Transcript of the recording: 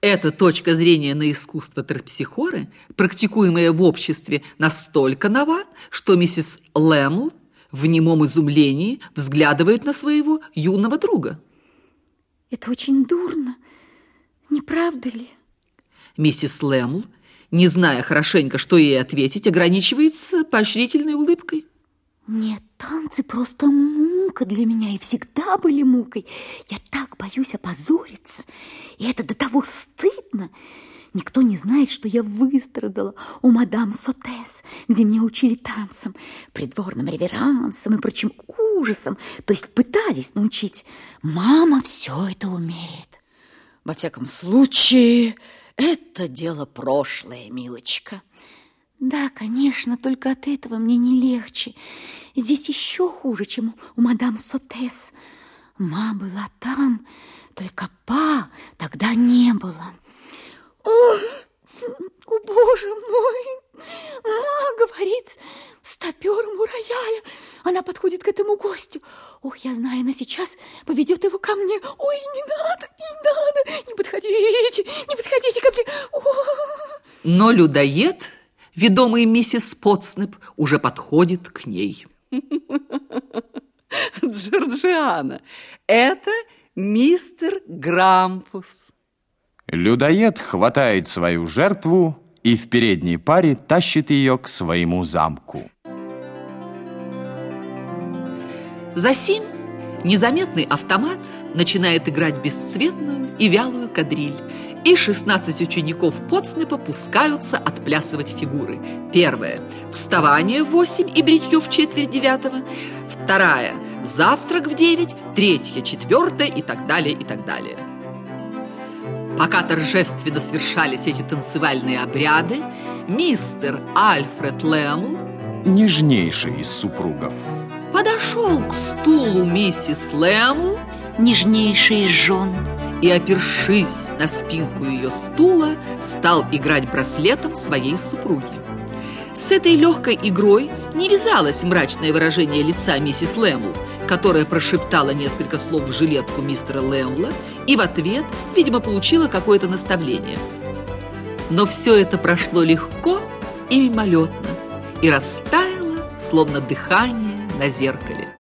Эта точка зрения на искусство терпсихоры, практикуемая в обществе, настолько нова, что миссис Лэмл в немом изумлении взглядывает на своего юного друга. Это очень дурно, не правда ли? Миссис Лэмл, не зная хорошенько, что ей ответить, ограничивается поощрительной улыбкой. Нет, танцы просто мука для меня и всегда были мукой. Я так боюсь опозориться, и это до того стыдно. Никто не знает, что я выстрадала у мадам Сотес, где меня учили танцам, придворным реверансам и прочим ужасам, то есть пытались научить. Мама все это умеет. Во всяком случае, это дело прошлое, милочка. Да, конечно, только от этого мне не легче. Здесь еще хуже, чем у мадам Сотес. Ма была там, только па тогда не было. О, о боже мой! Ма говорит с топером у рояля. Она подходит к этому гостю. Ох, я знаю, она сейчас поведет его ко мне. Ой, не надо, не надо, не подходите, не подходите ко мне. О! Но людоед ведомый миссис Потснеп, уже подходит к ней. Джорджиана, это мистер Грампус. Людоед хватает свою жертву и в передней паре тащит ее к своему замку. Засим незаметный автомат начинает играть бесцветную и вялую кадриль, и 16 учеников Потснепа пускаются отплясывать фигуры. Первая – вставание в 8 и бритье в четверть девятого. Вторая – завтрак в 9, третья, четвертая и так далее, и так далее. Пока торжественно совершались эти танцевальные обряды, мистер Альфред Лэмл, нежнейший из супругов, подошел к стулу миссис Лэмл, нежнейший из жен, и, опершись на спинку ее стула, стал играть браслетом своей супруги. С этой легкой игрой не вязалось мрачное выражение лица миссис Лэмл, которая прошептала несколько слов в жилетку мистера Лэмла и в ответ, видимо, получила какое-то наставление. Но все это прошло легко и мимолетно и растаяло, словно дыхание на зеркале.